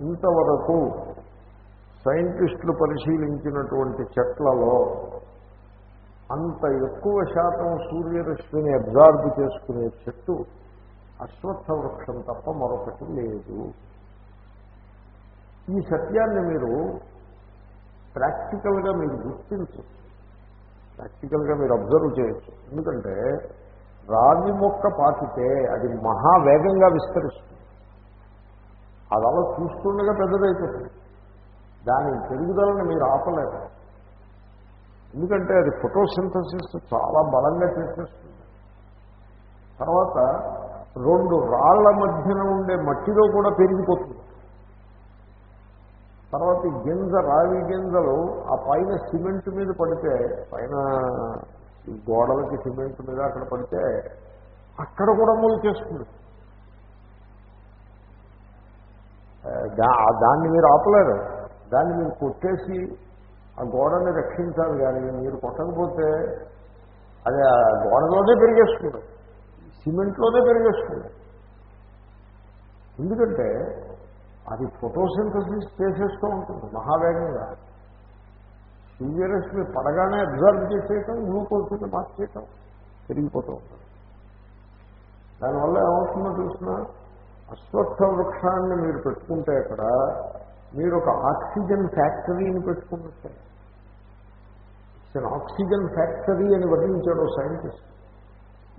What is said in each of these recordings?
ఇంతవరకు సైంటిస్టులు పరిశీలించినటువంటి చెట్లలో అంత ఎక్కువ శాతం సూర్యరశ్మిని అబ్జార్బ్ చేసుకునే చెట్టు అశ్వత్థ వృక్షం తప్ప మరొకటి లేదు. ఈ సత్యాన్ని మీరు ప్రాక్టికల్గా మీరు గుర్తించు. ప్రాక్టికల్గా మీరు అబ్జర్వ్ చేయొచ్చు. ఎందుకంటే రాగి మొక్క పాకితే అది మహావేగంగా విస్తరిస్తుంది. అది అలా చూస్తుండగా పెద్దదైపోతుంది. దాని పెరుగుదలను మీరు ఆపలేరు. ఎందుకంటే అది ఫోటోసింథసిస్ చాలా బలంగా చేసేస్తుంది. తర్వాత రెండు రాళ్ళ మధ్యన ఉండే మట్టిలో కూడా పెరిగిపోతుంది. తర్వాత ఈ గింజ రావి గింజలు ఆ పైన సిమెంట్ మీద పడితే పైన గోడలకి సిమెంట్ మీద అక్కడ పడితే అక్కడ కూడా మొలిచేస్తుంది దా- దాన్ని మీరు ఆపలేరు. దాన్ని మీరు కొట్టేసి ఆ గోడని రక్షించాలి కానీ మీరు కొట్టకపోతే అది ఆ గోడలోనే పెరిగేస్తుంది. సిమెంట్లోనే పెరిగేస్తుంది. ఎందుకంటే అది ఫోటోసింథసిస్ చేసేస్తూ ఉంటుంది మహావేగంగా. సూర్యరశ్మి పడగానే అబ్జర్వ్ చేసేయటం గ్లూకోజ్ మార్చేయటం పెరిగిపోతూ ఉంటుంది. దానివల్ల ఏమవుతుందో చూసినా అశ్వత్థ వృక్షాన్ని మీరు పెట్టుకుంటే అక్కడ మీరు ఒక ఆక్సిజన్ ఫ్యాక్టరీని పెట్టుకున్నట్టే. ఇట్స్ ఆక్సిజన్ ఫ్యాక్టరీ అని వర్ణించాడు సైంటిస్ట్.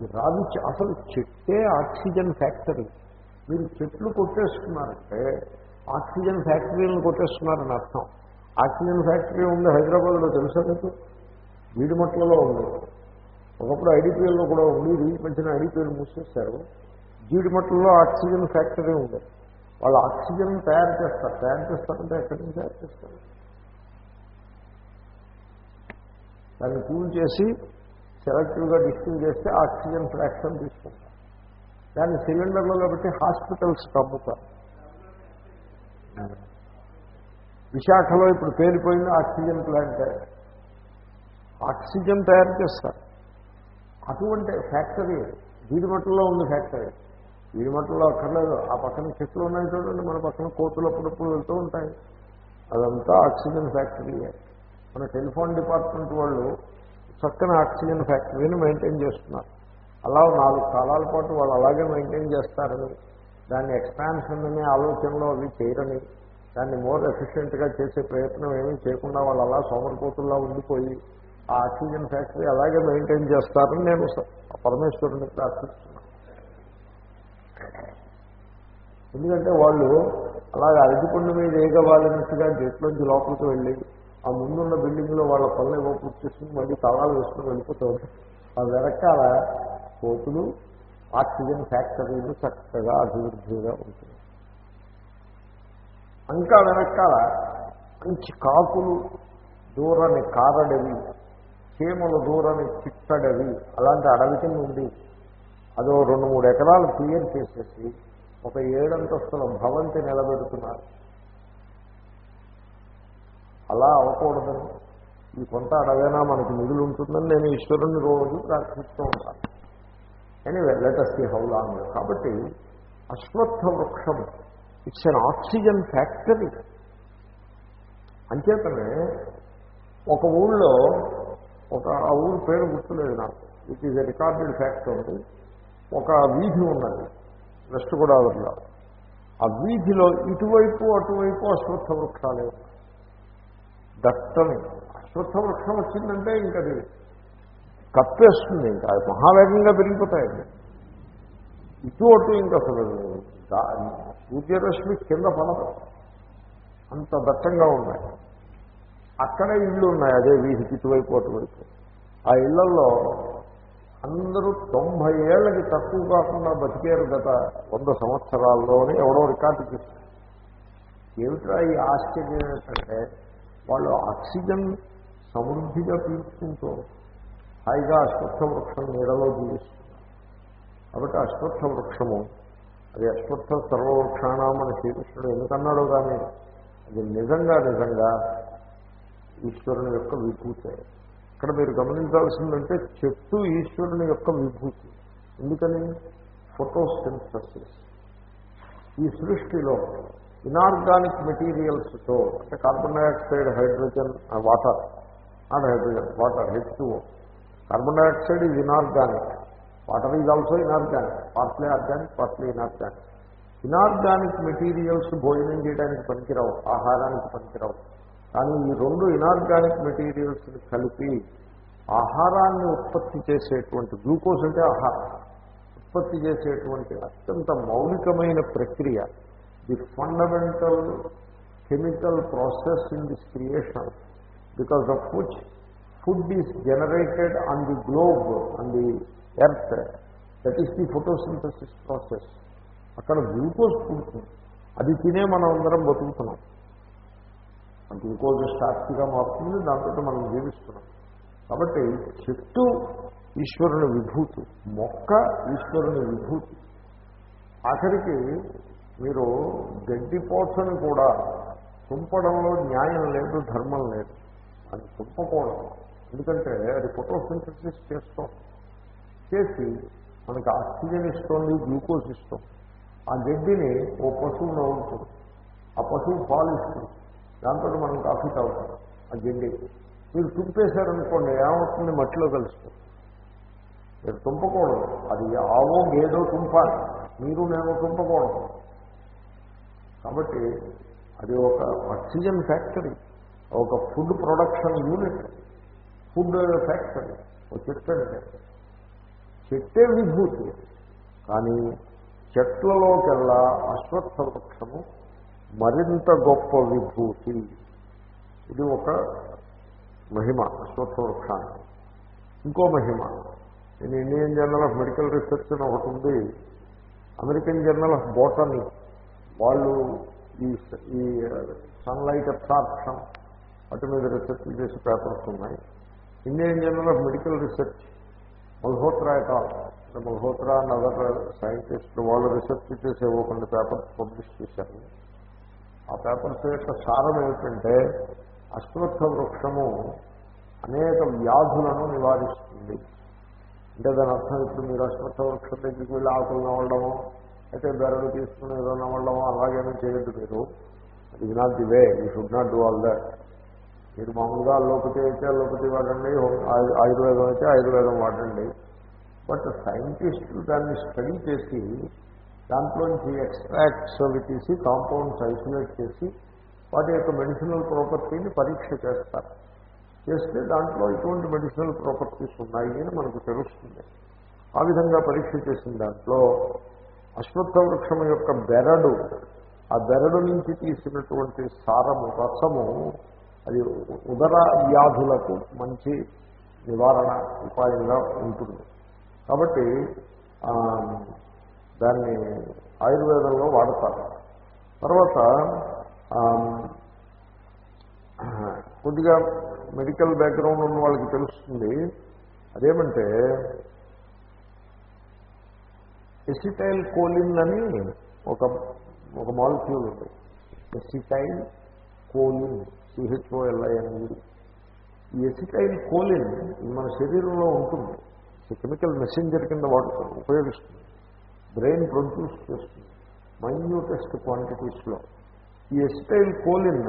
ఈ రావి అసలు చెట్టే ఆక్సిజన్ ఫ్యాక్టరీ. మీరు చెట్లు కొట్టేస్తున్నారంటే ఆక్సిజన్ ఫ్యాక్టరీలను కొట్టేస్తున్నారని అర్థం. ఆక్సిజన్ ఫ్యాక్టరీ ఉంది హైదరాబాద్లో తెలుసా మీకు? వీడిమట్లలో ఉంది. ఒకప్పుడు ఐడిపిఎల్లో కూడా ఉంది ఈ మధ్యన ఐడిపిఎల్ మూసేస్తారు జీడిమట్లలో ఆక్సిజన్ ఫ్యాక్టరీ ఉంది. వాళ్ళు ఆక్సిజన్ తయారు చేస్తారు. తయారు చేస్తారంటే ఎక్కడి నుంచి తయారు చేస్తారు? దాన్ని కూల్ చేసి సెలెక్టివ్గా డిస్టిల్ చేస్తే ఆక్సిజన్ ఫ్రాక్షన్ తీసుకుంటారు. దాన్ని సిలిండర్లలో పెట్టి హాస్పిటల్స్ పంపుతారు విశాఖలో ఇప్పుడు పేలిపోయింది ఆక్సిజన్ ప్లాంట్. ఆక్సిజన్ తయారు చేస్తారు. అటువంటి ఫ్యాక్టరీ వీడిమట్టలో ఉంది ఫ్యాక్టరీ. వీడిమట్టలో అక్కర్లేదు. ఆ పక్కన చెట్లు ఉన్నాయి చూడండి మన పక్కన కోతులు అప్పుడప్పుడు వెళ్తూ ఉంటాయి. అదంతా ఆక్సిజన్ ఫ్యాక్టరీయే మన టెలిఫోన్ డిపార్ట్మెంట్ వాళ్ళు చక్కని ఆక్సిజన్ ఫ్యాక్టరీని మెయింటైన్ చేస్తున్నారు. అలా నాలుగు కాలాల పాటు వాళ్ళు అలాగే మెయింటైన్ చేస్తారని దాన్ని ఎక్స్పాన్షన్ అనే ఆలోచనలో అవి చేయరని దాన్ని మోర్ ఎఫిషియెంట్గా చేసే ప్రయత్నం ఏమీ చేయకుండా వాళ్ళు అలా సోమరిపోతుల్లా ఉండిపోయి ఆ ఆక్సిజన్ ఫ్యాక్టరీ అలాగే మెయింటైన్ చేస్తారని నేను పరమేశ్వరుని ప్రార్థిస్తున్నాను. ఎందుకంటే వాళ్ళు అలాగే అరటిపండు మీద ఏగవాలన్నట్టుగా గేట్లోంచి లోపలికి వెళ్ళి ఆ ముందున్న బిల్డింగ్లో వాళ్ళ పనులు ఏవో పూర్తి చేసుకుని మళ్ళీ తలాలు వేసుకుని వెళ్ళిపోతారు ఆ వెనకాల కోతులు ఆక్సిజన్ ఫ్యాక్టరీలు చక్కగా అభివృద్ధిగా ఉంటుంది ఇంకా వెనకాల మంచి కాకులు దూరని కారడవి చీమలు దూరని చిట్టడవి అలాంటి అడవి కింద ఉంది. అదో రెండు మూడు ఎకరాలు క్లియర్ చేసేసి ఒక ఏడంతస్తుల భవంతి నిలబెడుతున్నారు. అలా అవ్వకూడదని ఈ కొంత అడవైనా మనకి మిగులు ఉంటుందని నేను ఈశ్వరుని రోజు ప్రార్థిస్తూ ఉంటాను. ఎనీవే లెటస్ సి హౌలాంగ్ కాబట్టి అశ్వత్థ వృక్షం ఇట్స్ అన్ ఆక్సిజన్ ఫ్యాక్టరీ అంచేతనే ఒక ఊళ్ళో ఒక ఆ ఊరు పేరు గుర్తులేదు నాకు. It is a recorded fact ఉంది ఒక వీధి ఉన్నది. వెస్ట్ గోదావరిలో. ఆ వీధిలో ఇటువైపు అటువైపు అశ్వత్థ వృక్షాలే దట్టని. అశ్వత్థ వృక్షం వచ్చిందంటే ఇంకది కప్పేస్తుంది ఇంకా. అది మహావేగంగా పెరిగిపోతాయండి. ఇటు అటు ఇంకా అసలు సూర్యరశ్మి కింద పడదు. అంత దట్టంగా ఉన్నాయి. అక్కడే ఇళ్ళు ఉన్నాయి. అదే వీధికి ఇటువైపు అటువైపు. ఆ ఇళ్ళలో అందరూ తొంభై ఏళ్ళకి తక్కువ కాకుండా బతికారు గత వంద సంవత్సరాల్లోనే ఎవడో రికార్డు చేస్తారు ఏమిట్రా ఈ ఆశ్చర్యం ఏంటంటే వాళ్ళు ఆక్సిజన్ సమృద్ధిగా పీల్చుకుంటూ హాయిగా అశ్వత్థ వృక్షం నీడలో జీవిస్తున్నారు. కాబట్టి అశ్వత్థ వృక్షము అది అశ్వత్థ సర్వవృక్షాణం అని శ్రీకృష్ణుడు ఎందుకన్నాడో కానీ అది నిజంగా నిజంగా ఈశ్వరుని యొక్క విభూతే. ఇక్కడ మీరు గమనించాల్సిందంటే చెట్టు ఈశ్వరుని యొక్క విభూతి. ఎందుకని? ఫోటోసింథసిస్ ఈ సృష్టిలో ఇనార్గానిక్ మెటీరియల్స్తో అంటే carbon dioxide hydrogen water not hydrogen water H two carbon dioxide is inorganic. Water is also inorganic. Partly organic partly inorganic inorganic materials భోజనం చేయడానికి పనికిరావు ఆహారానికి పనికిరావు. కానీ ఈ రెండు ఇనార్గానిక్ మెటీరియల్స్ని కలిపి ఆహారాన్ని ఉత్పత్తి చేసేటువంటి గ్లూకోజ్ అంటే ఆహారం ఉత్పత్తి చేసేటువంటి అత్యంత మౌలికమైన ప్రక్రియ the fundamental chemical process in this creation because of which food is generated on the globe on the earth that is the photosynthesis process అక్కడ గ్లూకోజ్ పుడుతుంది. అది తినే మనం అందరం బతుకుతున్నాం. గ్లూకోజ్ స్టార్ట్గా మారుతుంది దాంతో మనం జీవిస్తున్నాం. కాబట్టి చెట్టు ఈశ్వరుని విభూతి మొక్క ఈశ్వరుని విభూతి. ఆఖరికి మీరు గడ్డిపోచని కూడా తుంపడంలో న్యాయం లేదు ధర్మం లేదు. అది తుంపకూడదు. ఎందుకంటే అది ఫోటోసింథసిస్ చేస్తాం. చేసి మనకి ఆక్సిజన్ ఇస్తుంది గ్లూకోజ్ ఇస్తాం. ఆ గడ్డిని ఓ పశువు నవ్వుతుంది ఆ పశువు పాలు ఇస్తుంది దాంతో మనం కాఫీ తాగుతాం. ఆ గిండి మీరు తుంపేశారనుకోండి ఏమవుతుంది? మట్టిలో కలుస్తుంది. మీరు తుంపకూడదు. అది ఆవో గేదో తుంపాలి. మీరు నేను తుంపకూడదు. కాబట్టి అది ఒక ఆక్సిజన్ ఫ్యాక్టరీ ఒక food production unit. Food factory. ఒక చెట్టు అంటే. చెట్టే విభూతి. కానీ చెట్లలోకెల్లా అశ్వత్థ వృక్షము మరింత గొప్ప విభూతి. ఇది ఒక మహిమ అశ్వత్థవృక్షానికి ఇంకో మహిమ. నేను Indian Journal of Medical Research అని ఒకటి ఉంది. అమెరికన్ జర్నల్ ఆఫ్ బోటనీ వాళ్ళు ఈ ఈ సన్లైట్ అబ్సార్ప్షన్ వాటి మీద రీసెర్చ్ చేసి పేపర్స్ ఉన్నాయి. Indian Journal of Medical Research Malhotra et al Malhotra and other scientist వాళ్ళు రీసెర్చ్ చేసే ఓ కొన్ని పేపర్స్ పబ్లిష్ చేశారు. ఆ పేపర్స్ యొక్క సారం ఏమిటంటే అశ్వత్థ వృక్షము అనేక వ్యాధులను నివారిస్తుంది. అంటే దాని అర్థం ఇప్పుడు మీరు అశ్వత్థ వృక్షం దగ్గరికి వెళ్ళి ఆకులు నవ్వడము అయితే బెరడు తీసుకుని ఏదో నవ్వడము అలాగేమీ చేయొద్దు మీరు. అది not the way you should not do all that. మీరు మామూలుగా అల్లోపతి అయితే అల్లోపతి వాడండి ఆయుర్వేదం అయితే ఆయుర్వేదం వాడండి. బట్ సైంటిస్టులు దాన్ని స్టడీ చేసి దాంట్లోంచి ఎక్స్ట్రాక్ట్స్ అవి తీసి కాంపౌండ్స్ ఐసోలేట్ చేసి వాటి యొక్క మెడిసినల్ ప్రాపర్టీని పరీక్ష చేస్తారు. చేస్తే దాంట్లో ఇటువంటి మెడిసినల్ ప్రాపర్టీస్ ఉన్నాయి అని మనకు తెలుస్తుంది. ఆ విధంగా పరీక్ష చేసిన దాంట్లో అశ్వత్థ వృక్షం యొక్క బెరడు ఆ బెరడు నుంచి తీసినటువంటి సారము రసము అది ఉదర వ్యాధులకు మంచి నివారణ ఉపాయంగా ఉంటుంది. కాబట్టి దాన్ని ఆయుర్వేదంలో వాడతారు. తర్వాత కొద్దిగా మెడికల్ బ్యాక్గ్రౌండ్ ఉన్న వాళ్ళకి తెలుస్తుంది. అదేమంటే ఎసిటైల్ కోలిన్ అని ఒక ఒక మాలిక్యూల్ ఉంది. ఎసిటైల్ కోలిన్ సిహెచ్ఓఎల్ఐఎన్ఈ ఈ ఎసిటైల్ కోలిన్ మన శరీరంలో ఉంటుంది. కెమికల్ మెసెంజర్ కింద వాడుతుంది ఉపయోగిస్తుంది బ్రెయిన్ ప్రొడ్యూస్ చేస్తుంది. మైన్యూటెస్ట్ క్వాంటిటీస్లో. ఈ ఎస్టైల్ కోలిన్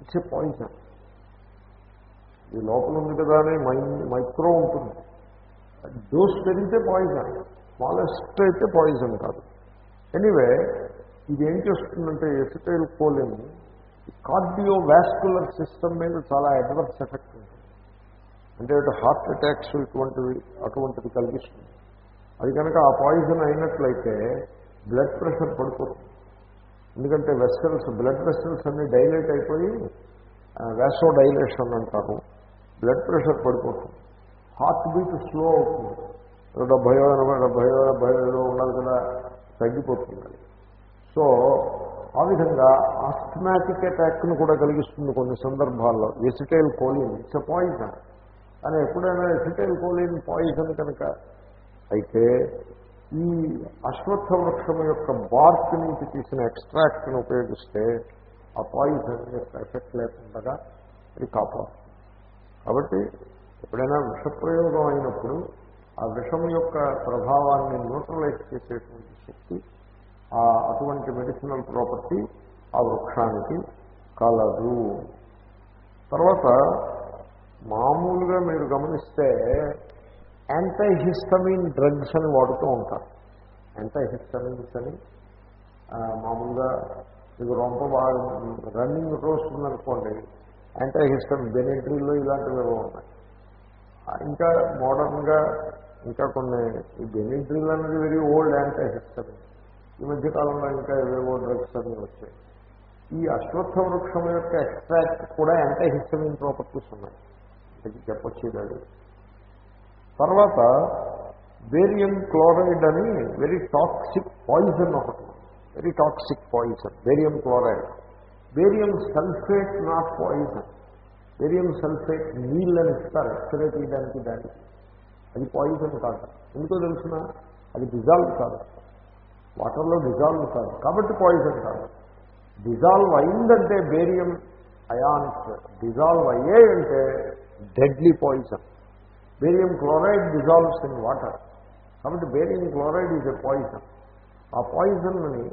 ఇట్స్ ఏ పాయిజన్. ఈ లోపల ఉంది కదా అని మైక్రో ఉంటుంది. డోస్ పెరిగితే పాయిజన్ స్మాలెస్ట్ అయితే పాయిజన్ కాదు. ఎనీవే ఇది ఏం చేస్తుందంటే acetyl choline cardiovascular system మీద చాలా అడ్వర్స్ ఎఫెక్ట్ ఉంటుంది. అంటే హార్ట్ అటాక్స్ ఇటువంటివి అటువంటిది కలిగిస్తుంది. అది కనుక ఆ పాయిజన్ అయినట్లయితే బ్లడ్ ప్రెషర్ పడిపోతుంది ఎందుకంటే వెసల్స్ బ్లడ్ వెసల్స్ అన్ని డైలేట్ అయిపోయి వ్యాసో డైలేషన్ అంటారు. బ్లడ్ ప్రెషర్ పడిపోతుంది. హార్ట్ బీట్ స్లో అవుతుంది. డెబ్బయో ఎనభై డెబ్బయో డెబ్బై ఐదో ఉండాలి కదా తగ్గిపోతుంది సో ఆ విధంగా ఆస్థమాటిక్ అటాక్ను కూడా కలిగిస్తుంది కొన్ని సందర్భాల్లో. Acetylcholine it's a poison కానీ ఎప్పుడైనా ఎసిటైల్ కోలిన్ పాయిజన్ కనుక అయితే ఈ అశ్వత్థ వృక్షం యొక్క బార్క్ నుంచి తీసిన ఎక్స్ట్రాక్ట్ని ఉపయోగిస్తే ఆ పాయిజన్ యొక్క ఎఫెక్ట్ లేకుండా అది కాపాడుతుంది. కాబట్టి ఎప్పుడైనా విషప్రయోగం అయినప్పుడు ఆ విషం యొక్క ప్రభావాన్ని న్యూట్రలైజ్ చేసేటువంటి శక్తి ఆ అటువంటి మెడిసినల్ ప్రాపర్టీ ఆ వృక్షానికి కలదు. తర్వాత మామూలుగా మీరు గమనిస్తే యాంటైహిస్టమిన్ డ్రగ్స్ అని వాడుతూ ఉంటారు. యాంటైహిస్టమిన్స్ అని మామూలుగా మీకు రొంప బాగా రన్నింగ్ రోస్ ఉందనుకోండి యాంటైహిస్టమిన్ బెనిట్రీలో ఇలాంటివి ఏవో ఉన్నాయి ఇంకా మోడర్న్గా ఇంకా కొన్ని ఈ బెనిట్రిల్ అనేది వెరీ ఓల్డ్ యాంటైహిస్టమిన్ ఈ మధ్యకాలంలో ఇంకా ఏవేవో డ్రగ్స్ అన్ని వచ్చాయి. ఈ అశ్వత్థ వృక్షం యొక్క ఎక్స్ట్రాక్ట్ కూడా యాంటైహిస్టమిన్ ప్రాపర్టీస్ ఉన్నాయి. ఇది చెప్పొచ్చేది తర్వాత బేరియం క్లోరైడ్ అని వెరీ టాక్సిక్ పాయిజన్ ఒకటి. Very toxic poison barium chloride. Barium sulphate not poison barium sulphate నీళ్ళని ఇస్తారు. ఎక్స్రే తీయడానికి దానికి అది పాయిజన్ కాదు. ఎందుకో తెలిసిన? అది డిజాల్వ్ కాదు. వాటర్లో డిజాల్వ్ కాదు. కాబట్టి పాయిజన్ కాదు. డిజాల్వ్ అయిందంటే barium ions dissolve అయ్యాయంటే deadly poison barium chloride dissolves in water. కాబట్టి barium chloride is a poison. ఆ పాయిజన్ని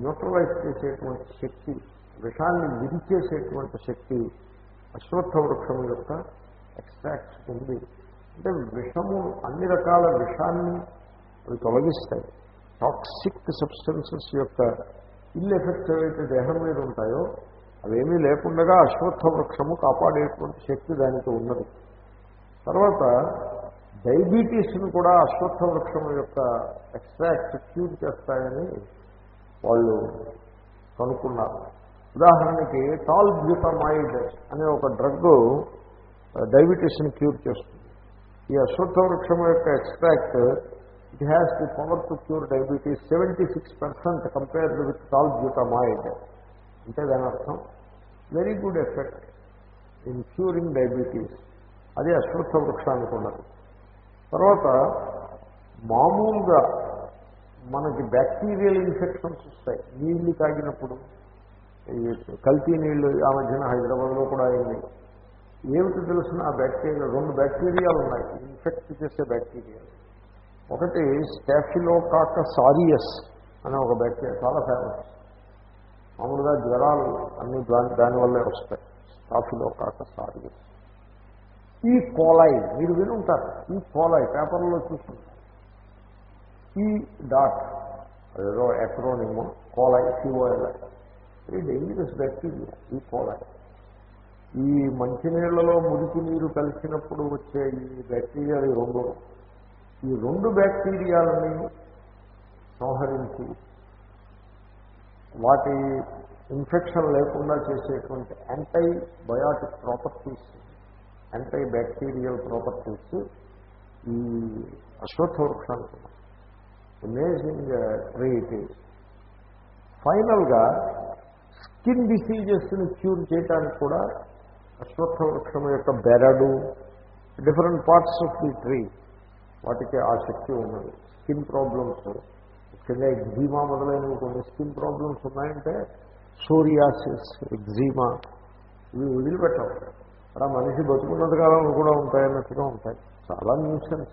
న్యూట్రలైజ్ చేసేటువంటి శక్తి విషాన్ని విరిచేసేటువంటి శక్తి అశ్వత్థ వృక్షం యొక్క ఎక్స్ట్రాక్ట్ ఉంది. అంటే విషము అన్ని రకాల విషాన్ని అవి తొలగిస్తాయి. టాక్సిక్ సబ్స్టెన్సెస్ యొక్క ఇల్ ఎఫెక్ట్స్ ఏవైతే దేహం మీద ఉంటాయో అవేమీ లేకుండా అశ్వత్థ వృక్షము కాపాడేటువంటి శక్తి దానితో ఉన్నది. తర్వాత డయాబెటీస్ను కూడా అశ్వత్థ వృక్షం యొక్క ఎక్స్ట్రాక్ట్ క్యూర్ చేస్తాయని వాళ్ళు కనుక్కున్నారు. ఉదాహరణకి టాల్ బ్యూటమైడ్ అనే ఒక డ్రగ్ డయాబెటీస్ని క్యూర్ చేస్తుంది. ఈ అశ్వత్థ వృక్షం యొక్క extract it has the power to cure diabetes seventy six percent compared with tolbutamide అంటే దాని అర్థం very good effect in curing diabetes అది అశ్వత్థ వృక్షానికి ఉన్నది తర్వాత మామూలుగా మనకి బ్యాక్టీరియల్ ఇన్ఫెక్షన్స్ వస్తాయి. నీళ్ళు తాగినప్పుడు ఈ కల్తీ నీళ్ళు ఆ మధ్యన హైదరాబాద్లో కూడా అయింది ఏమిటి తెలిసిన ఆ బ్యాక్టీరియా? రెండు బ్యాక్టీరియాలు ఉన్నాయి. ఇన్ఫెక్ట్ చేసే బ్యాక్టీరియా. ఒకటి స్టాఫిలోకాక సారియస్ అనే ఒక బ్యాక్టీరియా చాలా ఫేమస్ మామూలుగా జ్వరాలు అన్ని దాని దానివల్లే వస్తాయి. స్టాఫిలోకాక సారియస్ ఈ కోలాయి మీరు వినుంటారు ఈ కోలాయి పేపర్లో చూసుకుంటారు ఈ డాట్ అదేదో ఎక్రోనిమో coli C O L I very dangerous bacteria ఈ కోలాయి ఈ మంచినీళ్ళలో మురికి నీరు కలిసినప్పుడు వచ్చే ఈ బ్యాక్టీరియాలు రెండు. ఈ రెండు బ్యాక్టీరియాలని సంహరించి వాటి ఇన్ఫెక్షన్ లేకుండా చేసేటువంటి antibiotic properties anti bacterial properties ఈ అశ్వత్థ వృక్షానికి అమేజింగ్ ట్రీ ఇట్ ఈజ్ ఫైనల్గా స్కిన్ డిసీజెస్ని క్యూర్ చేయడానికి కూడా అశ్వత్థ వృక్షం యొక్క బెరడు different parts of the tree వాటికి ఆ శక్తి ఉన్నది. స్కిన్ ప్రాబ్లమ్స్ ముఖ్యంగా ఎగ్జీమా మొదలైనవి కొన్ని స్కిన్ ప్రాబ్లమ్స్ ఉన్నాయంటే సోరియాసిస్ ఎగ్జీమా ఇవి అక్కడ మనిషి బతుకున్నంత కాలంలో కూడా ఉంటాయన్నట్టుగా ఉంటాయి. చాలా న్యూసెన్స్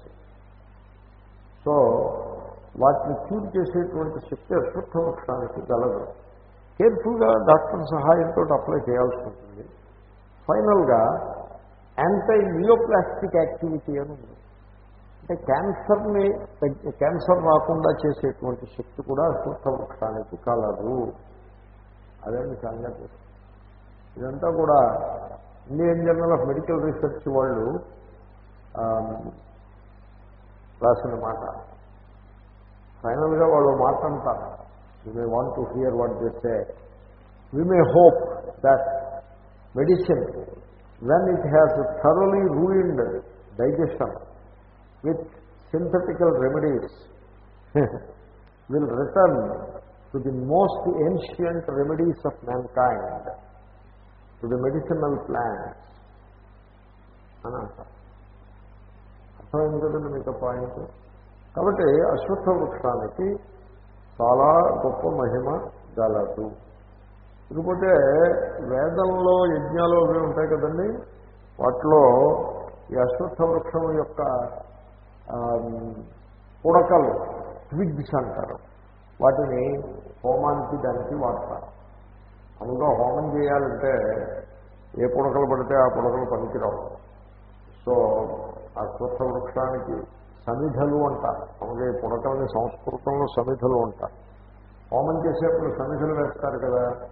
సో వాటిని క్యూర్ చేసేటువంటి శక్తి అశ్వత్థ వృక్షానికి గలదు. కేర్ఫుల్గా డాక్టర్ సహాయంతో అప్లై చేయాల్సి ఉంటుంది. ఫైనల్గా యాంటై నియోప్లాస్టిక్ యాక్టివిటీ అని ఉంది. అంటే క్యాన్సర్ని తగ్గి- క్యాన్సర్ రాకుండా చేసేటువంటి శక్తి కూడా అశ్వత్థ వృక్షానికి కలదు. అదే సంగతి. ఇదంతా కూడా Indian Journal of Medical Research వాళ్ళు ఆ, రాసిన మాట. ఫైనల్గా వాళ్ళు మాట అంటారు. You may want to hear what చేస్తే we may hope that medicine when it has thoroughly ruined digestion with synthetical remedies will return to the most ancient remedies of mankind, to the medicinal plants అని అంటారు అర్థమైంది కదండి మీకు point కాబట్టి అశ్వత్థ వృక్షానికి చాలా గొప్ప మహిమ గలదు. ఇకపోతే వేదంలో యజ్ఞాలు అవి ఉంటాయి కదండి. వాటిలో ఈ అశ్వత్థ వృక్షం యొక్క పుడకలు ట్విగ్స్ అంటారు. వాటిని హోమానికి దానికి వాడతారు. మామూలుగా హోమం చేయాలంటే ఏ పుడకలు పడితే ఆ పుడకలు పనికిరావు. సో అశ్వత్థ వృక్షానికి సమిధలు అంటారు. అలాగే పుడకల్ని సంస్కృతంలో సమిధలు అంటారు. హోమం చేసేప్పుడు సమిధలు వేస్తారు కదా.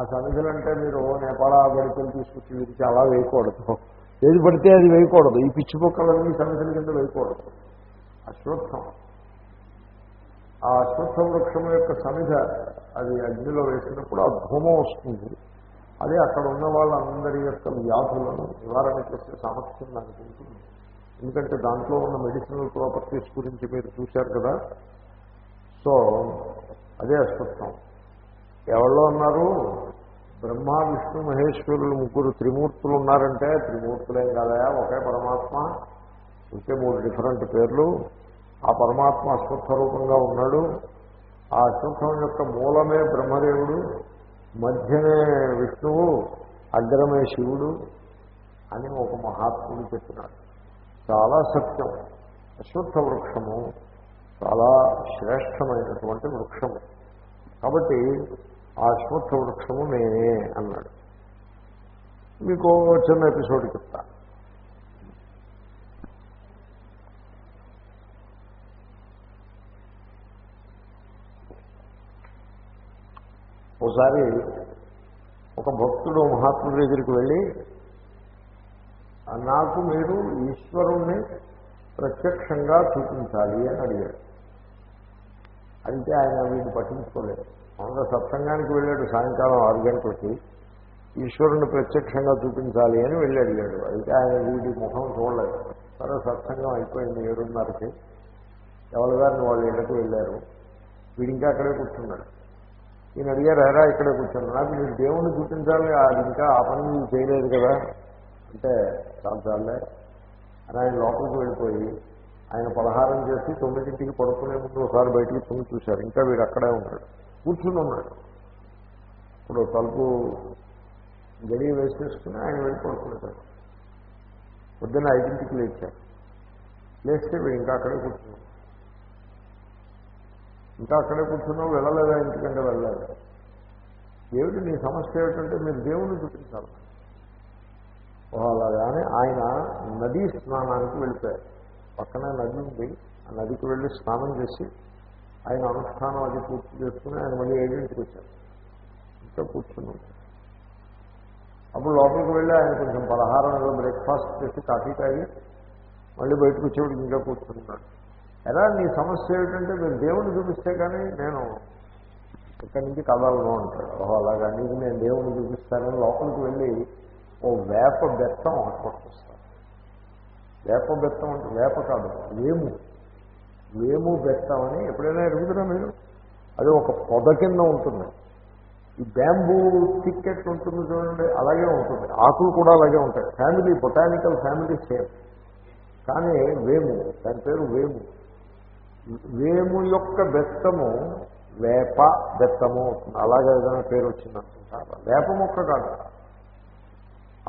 ఆ సమిధలు అంటే మీరు నేపాళ గడిపలు తీసుకొచ్చి విరిచి అలా వేయకూడదు. ఏది పడితే అది వేయకూడదు. ఈ పిచ్చి మొక్కలన్నీ సమిధల కింద వేయకూడదు. అశ్వత్థం. ఆ అశ్వత్థ వృక్షం యొక్క సమిధ అది అగ్నిలో వేసినప్పుడు ఆ ధూమం వస్తుంది. అదే అక్కడ ఉన్న వాళ్ళందరి యొక్క వ్యాధులను నివారణ చేసే సామర్థ్యం దానికి ఉంటుంది. ఎందుకంటే దాంట్లో ఉన్న మెడిసినల్ ప్రాపర్టీస్ గురించి మీరు చూశారు కదా? సో అదే అశ్వత్థం ఎవరిలో ఉన్నారు? బ్రహ్మ విష్ణు మహేశ్వరులు ముగ్గురు త్రిమూర్తులు ఉన్నారంటే త్రిమూర్తులేం కాదయా ఒకే పరమాత్మ. ఇంకే మూడు డిఫరెంట్ పేర్లు. ఆ పరమాత్మ అశ్వత్థ రూపంగా ఉన్నాడు. ఆ అశ్వత్థం యొక్క మూలమే బ్రహ్మదేవుడు మధ్యనే విష్ణువు అగ్రమే శివుడు అని ఒక మహాత్ముడు చెప్పినాడు. చాలా సత్యం. అశ్వత్థ వృక్షము చాలా శ్రేష్టమైనటువంటి వృక్షము. కాబట్టి ఆ అశ్వత్థ వృక్షము నేనే అన్నాడు. మీకు చిన్న ఎపిసోడ్ చెప్తా. ఒకసారి ఒక భక్తుడు మహాత్ముడి దగ్గరికి వెళ్ళి నాకు మీరు ఈశ్వరుణ్ణి ప్రత్యక్షంగా చూపించాలి అని అడిగాడు. అయితే ఆయన వీడిని పట్టించుకోలేదు. మొన్న సత్సంగానికి వెళ్ళాడు సాయంకాలం ఆరు గంటలకి. ఈశ్వరుని ప్రత్యక్షంగా చూపించాలి అని వెళ్ళి అడిగాడు. అయితే ఆయన వీడి ముఖం చూడలేదు. సరే సత్సంగం అయిపోయింది ఏడున్నరకి. ఎవరి గారిని వాళ్ళు ఇళ్ళకు వెళ్ళారు. వీడి ఇంకా అక్కడే కూర్చున్నాడు. ఈయన అడిగారు ఎరా ఇక్కడే కూర్చున్నాడు నాకు మీరు దేవుణ్ణి చూపించాలి అది ఇంకా ఆ పని మీరు చేయలేదు కదా. అంటే చాలా చాలే అని ఆయన లోపలికి వెళ్ళిపోయి ఆయన పలహారం చేసి తొమ్మిదింటికి పడుకునే ముందు ఒకసారి బయటికి తొమ్మిది చూశారు. ఇంకా వీడు అక్కడే ఉన్నాడు. కూర్చుని ఉన్నాడు. ఇప్పుడు తలుపు గడియ వేసేసుకుని ఆయన వెళ్ళి పడుకునేటాడు పొద్దున్న ఐదింటికి లేచారు లేస్తే వీడు ఇంకా అక్కడే కూర్చున్నాడు. ఇంకా అక్కడే కూర్చున్నావు వెళ్ళలేదా ఇంటికంటే వెళ్ళలేదు. ఏమిటి నీ సమస్య ఏమిటంటే మీరు దేవుణ్ణి చూపించాలి. ఓ అలాగానే ఆయన నదీ స్నానానికి వెళ్ళిపోయారు. పక్కనే నది ఉంది. ఆ నదికి వెళ్ళి స్నానం చేసి ఆయన అనుష్ఠానం అది పూర్తి చేసుకుని ఆయన మళ్ళీ ఏడింటికి వచ్చారు. ఇంకా కూర్చున్నాం. అప్పుడు లోపలికి వెళ్ళి ఆయన కొంచెం పలహారం బ్రేక్ఫాస్ట్ చేసి కాఫీ తాగి మళ్ళీ బయటకు వచ్చేవాడికి ఇంకా కూర్చున్నాడు. ఎలా నీ సమస్య ఏమిటంటే మీరు దేవుణ్ణి చూపిస్తే కానీ నేను ఇక్కడి నుంచి కదలను అంటాడు ఓహో అలాగా నీకు నేను దేవుని చూపిస్తానని లోపలికి వెళ్ళి ఓ వేప బెత్తం ఒకటి పట్టుకొస్తాను వేప బెత్తం అంటే వేప కాదు వేము. వేము బెత్తం అని ఎప్పుడైనా ఎరుగుతున్నా మీరు? అది ఒక పొద కింద ఉంటుంది. ఈ బ్యాంబూ టిక్కెట్ ఉంటుంది చూడండి అలాగే ఉంటుంది. ఆకులు కూడా అలాగే ఉంటాయి. ఫ్యామిలీ బొటానికల్ ఫ్యామిలీ సేమ్ కానీ వేము దాని పేరు వేము. వేము యొక్క బెత్తము వేప బెత్తము అవుతుంది. అలాగే ఏదైనా పేరు వచ్చింది అనుకుంటారు వేప మొక్క కాదు.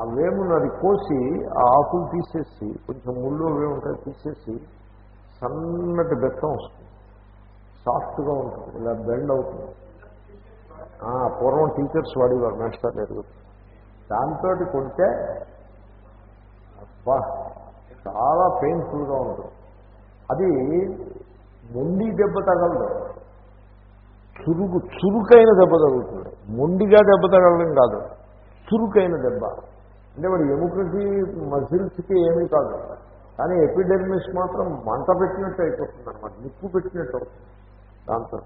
ఆ వేమును అది కోసి ఆ ఆకులు తీసేసి కొంచెం ముళ్ళు వేముంటాయి ఉంటాయి తీసేసి సన్నటి బెత్తం వస్తుంది. సాఫ్ట్గా ఉంటుంది. ఇలా బెండ్ అవుతుంది. పూర్వం టీచర్స్ వాడేవారు మాస్టర్ గారు దాంతో కొడితే అబ్బా చాలా పెయిన్ఫుల్గా ఉంటుంది. అది మొండి దెబ్బ తగలదు చురుకు చురుకైన దెబ్బ తగులుతుంది. మొండిగా దెబ్బ తగలడం కాదు. చురుకైన దెబ్బ. అంటే వాడి ఎముకకి మజిల్స్కి ఏమీ కాదు. కానీ ఎపిడెర్మిస్ మాత్రం మంట పెట్టినట్టు అయిపోతుంది అనమాట నిప్పు పెట్టినట్టు అవుతుంది దాంతో.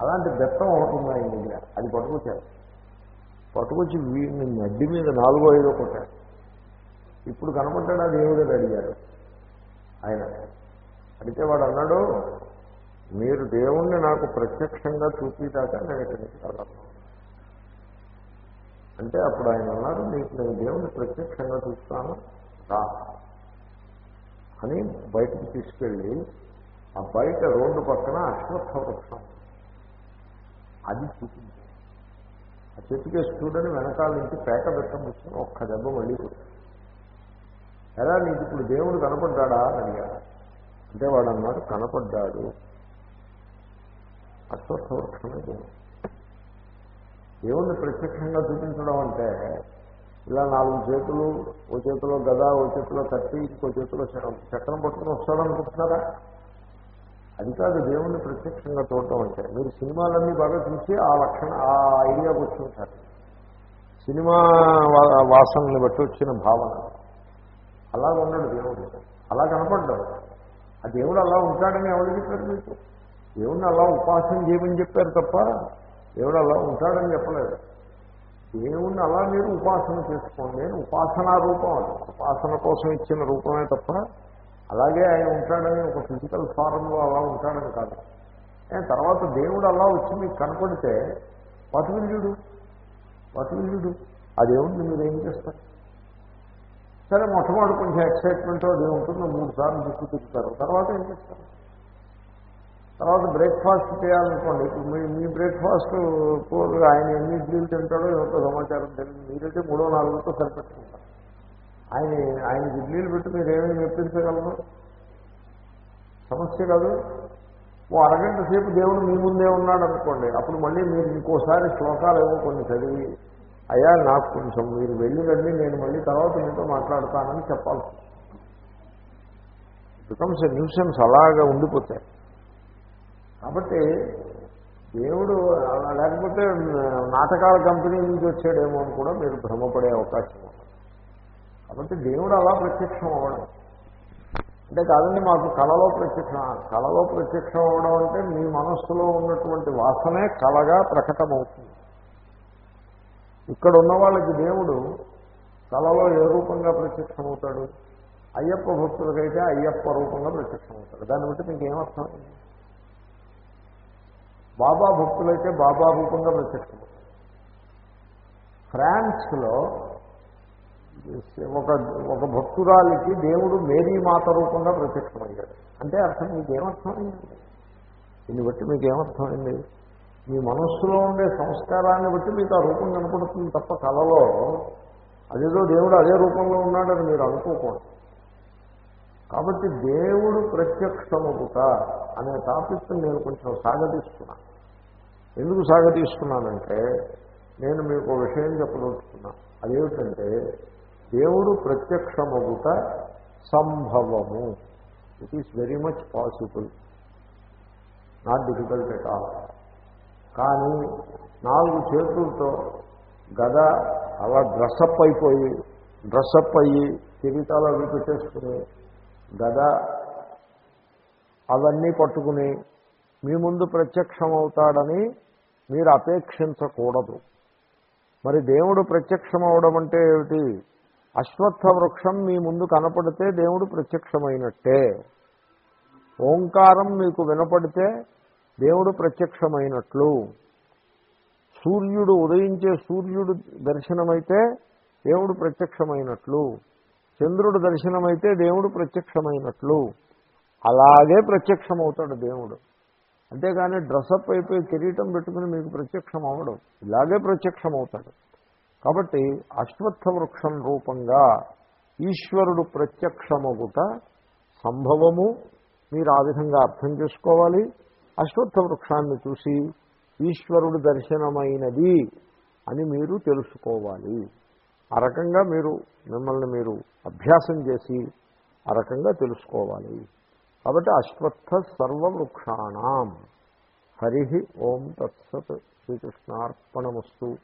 అలాంటి బెత్తం ఒకటి ఆయన దగ్గర అది పట్టుకొచ్చారు. పట్టుకొచ్చి వీడిని నడ్డి మీద నాలుగో ఐదో కొట్టారు. ఇప్పుడు కనపడ్డాడు దేవుడని అడిగారు. ఆయన. అడిగితే వాడు అన్నాడు మీరు దేవుణ్ణి నాకు ప్రత్యక్షంగా చూపించాక నేను ఇక్కడి నుంచి అంటే అప్పుడు ఆయన అన్నారు నీకు నేను దేవుణ్ణి ప్రత్యక్షంగా చూస్తాను రా. అని బయటకు తీసుకెళ్ళి ఆ బయట రోడ్డు పక్కన అశ్వత్థ వృక్షం అది చూపించాడు ఆ చెట్టుకే చూడని వెనకాల నుంచి పేక పెట్టం వచ్చిన ఒక్క దెబ్బ మళ్ళీ ఎలా నీకు ఇప్పుడు దేవుడు కనపడ్డాడా? అని అడిగాడు. అంటే వాడు అన్నాడు కనపడ్డాడు. అశ్వత్థ దేవుడు దేవుణ్ణి ప్రత్యక్షంగా చూపించడం అంటే ఇలా నాలుగు చేతులు ఓ చేతిలో గద ఓ చేతిలో కత్తి ఇంకో చేతిలో చక్రం. పట్టుకుని వస్తాడనుకుంటున్నారా అది కాదు దేవుణ్ణి ప్రత్యక్షంగా చూడటం అంటే. మీరు సినిమాలన్నీ బాగా చూసి ఆ లక్షణ ఆ ఐడియాకి వచ్చింటారు సినిమా వాసనని బట్టి వచ్చిన భావన. అలా ఉన్నాడు దేవుడు. అలా కనపడ్డాడు. ఆ దేవుడు అలా ఉంటాడని ఎవరు చెప్పారు మీకు? దేవుడిని అలా ఉపాసన చేయమని చెప్పారు తప్ప దేవుడు అలా ఉంటాడని చెప్పలేదు. దేవుణ్ణి అలా మీరు ఉపాసన చేసుకోండి. నేను ఉపాసనా రూపం అది. ఉపాసన కోసం ఇచ్చిన రూపమే తప్ప అలాగే ఆయన ఉంటాడని ఒక ఫిజికల్ ఫారంలో అలా ఉంటాడని కాదు. తర్వాత దేవుడు అలా వచ్చి మీకు కనపడితే పతివిల్యుడు పతివిల్యుడు ఆ దేవుడిని మీరు ఏం చేస్తారు? సరే మొట్టమొదటి కొంచెం ఎక్సైట్మెంట్ అది ఉంటుంది. మూడు సార్లు చుట్టూ తిరుగుతారు తర్వాత ఏం చేస్తారు? తర్వాత బ్రేక్ఫాస్ట్ చేయాలనుకోండి. ఇప్పుడు మీ మీ బ్రేక్ఫాస్ట్ పూర్గా ఆయన ఎన్ని ఇడ్లీలు తింటాడో ఎవరితో సమాచారం తెలియదు. మీరైతే మూడో నాలుగుతో సరిపెట్టుకుంటారు. ఆయన ఆయన ఇడ్లీలు పెట్టి మీరు ఏమేమి మెప్పించగలరు సమస్య కాదు. ఓ అరగంట సేపు దేవుడు మీ ముందే ఉన్నాడు అనుకోండి అప్పుడు మళ్ళీ మీరు ఇంకోసారి శ్లోకాలు ఏమో కొన్ని చదివి అయ్యా నాకు కొంచెం మీరు వెళ్ళి రండి నేను మళ్ళీ తర్వాత మీతో మాట్లాడతానని చెప్పాల్సి బికమ్స్ ఎ న్యూసెన్స్ అలాగా ఉండిపోతాయి. కాబట్టి దేవుడు అలా లేకపోతే నాటకాల కంపెనీ నుంచి వచ్చాడేమో అని కూడా మీరు భ్రమపడే అవకాశం ఉంది. కాబట్టి దేవుడు అలా ప్రత్యక్షం అవ్వడం. అంటే కాదండి మాకు కళలో ప్రత్యక్షం కళలో ప్రత్యక్షం అవ్వడం అంటే మీ మనస్సులో ఉన్నటువంటి వాసనే కళగా ప్రకటమవుతుంది. ఇక్కడ ఉన్న వాళ్ళకి దేవుడు కళలో ఏ రూపంగా ప్రత్యక్షమవుతాడు? అయ్యప్ప భక్తులకైతే అయ్యప్ప రూపంగా ప్రత్యక్షమవుతాడు. దాన్ని బట్టి మీకు ఏమర్థం? బాబా భక్తులైతే బాబా రూపంగా ప్రత్యక్షమవుతాడు ఫ్రాన్స్లో ఒక ఒక భక్తురాలికి దేవుడు మేరీ మాత రూపంగా ప్రత్యక్షమయ్యాడు. అంటే అర్థం మీకేమర్థమైంది? దీన్ని బట్టి మీకేమర్థమైంది? మీ మనస్సులో ఉండే సంస్కారాన్ని బట్టి మీకు ఆ రూపం కనపడుతుంది తప్ప కళలో అదేదో దేవుడు అదే రూపంలో ఉన్నాడని మీరు అనుకోకూడదు. కాబట్టి దేవుడు ప్రత్యక్షముట అనే టాపిక్ని నేను కొంచెం సాగతీస్తున్నాను ఎందుకు సాగతీస్తున్నానంటే నేను మీకు ఒక విషయం చెప్పదలుచుకున్నా. అదేమిటంటే దేవుడు ప్రత్యక్షమగుట సంభవము. It is very much possible not difficult at all కానీ నాలుగు చేతులతో గద అలా డ్రెస్అప్ అయిపోయి డ్రెస్అప్ అయ్యి కిరీటాలు అవి పెట్టేసుకుని గద అవన్నీ పట్టుకుని మీ ముందు ప్రత్యక్షమవుతాడని మీరు అపేక్షించకూడదు. మరి దేవుడు ప్రత్యక్షమవడం అంటే ఏమిటి? అశ్వత్థ వృక్షం మీ ముందు కనపడితే దేవుడు ప్రత్యక్షమైనట్టే. ఓంకారం మీకు వినపడితే దేవుడు ప్రత్యక్షమైనట్లు. సూర్యుడు ఉదయించే సూర్యుడు దర్శనమైతే దేవుడు ప్రత్యక్షమైనట్లు. చంద్రుడు దర్శనమైతే దేవుడు ప్రత్యక్షమైనట్లు. అలాగే ప్రత్యక్షం అవుతాడు దేవుడు. అంతేగాని డ్రెస్అప్ అయిపోయి కిరీటం పెట్టుకుని మీకు ప్రత్యక్షం అవ్వడం ఇలాగే ప్రత్యక్షం అవుతాడు కాబట్టి అశ్వత్థ వృక్షం రూపంగా ఈశ్వరుడు ప్రత్యక్షమగుట సంభవము. మీరు ఆ విధంగా అర్థం చేసుకోవాలి. అశ్వత్థ వృక్షాన్ని చూసి ఈశ్వరుడు దర్శనమైనది అని మీరు తెలుసుకోవాలి. ఆ రకంగా మీరు మిమ్మల్ని మీరు అభ్యాసం చేసి ఆ రకంగా తెలుసుకోవాలి. కాబట్టి అశ్వత్థ సర్వవృక్షాణం. హరి ఓం తత్సత్ శ్రీకృష్ణార్పణమస్తు.